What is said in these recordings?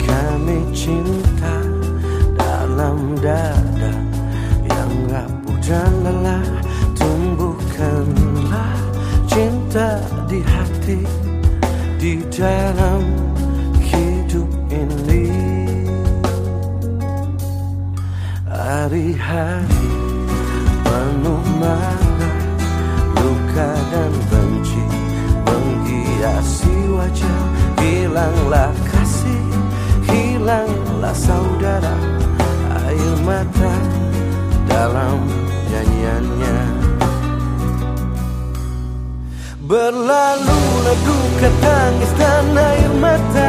Kami cinta dalam dada Yang rapuh dan lelah. Tumbuhkanlah cinta di hati Di dalam Hilanglah kasih, hilanglah saudara Air mata dalam nyanyiannya. Berlalu duka tangis dan air mata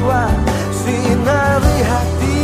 jiwa Sinari hati.